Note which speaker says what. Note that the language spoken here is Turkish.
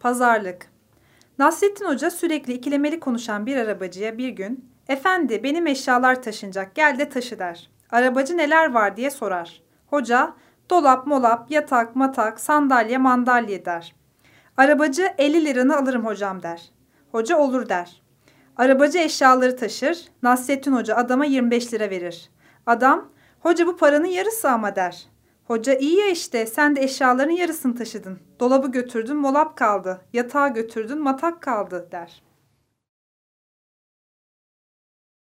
Speaker 1: Pazarlık Nasrettin Hoca sürekli ikilemeli konuşan bir arabacıya bir gün ''Efendi benim eşyalar taşınacak gel de taşı'' der. Arabacı neler var diye sorar. Hoca dolap molap yatak matak sandalye mandalye der. Arabacı 50 liranı alırım hocam der. Hoca olur der. Arabacı eşyaları taşır. Nasrettin Hoca adama 25 lira verir. Adam hoca bu paranın yarısı ama der. Hoca iyi ya işte sen de eşyaların yarısını taşıdın. Dolabı götürdün molap kaldı. Yatağı götürdün matak kaldı der.